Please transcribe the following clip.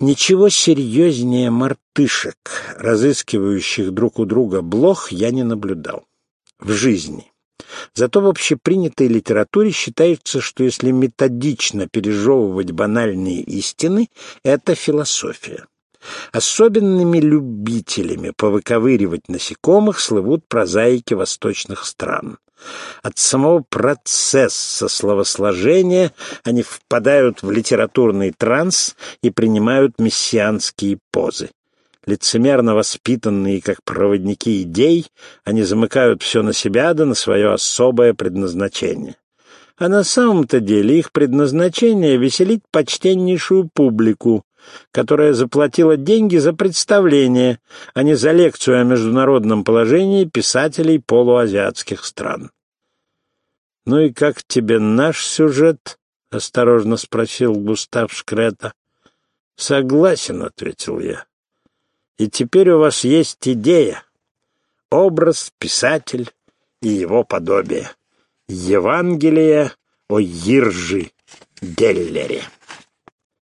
Ничего серьезнее мартышек, разыскивающих друг у друга блох, я не наблюдал. В жизни. Зато в общепринятой литературе считается, что если методично пережевывать банальные истины, это философия. Особенными любителями повыковыривать насекомых слывут прозаики восточных стран. От самого процесса словосложения они впадают в литературный транс и принимают мессианские позы. Лицемерно воспитанные как проводники идей, они замыкают все на себя да на свое особое предназначение. А на самом-то деле их предназначение — веселить почтеннейшую публику, которая заплатила деньги за представление, а не за лекцию о международном положении писателей полуазиатских стран. «Ну и как тебе наш сюжет?» — осторожно спросил Густав Шкрета. «Согласен», — ответил я. «И теперь у вас есть идея, образ, писатель и его подобие. Евангелие о Иржи Деллере».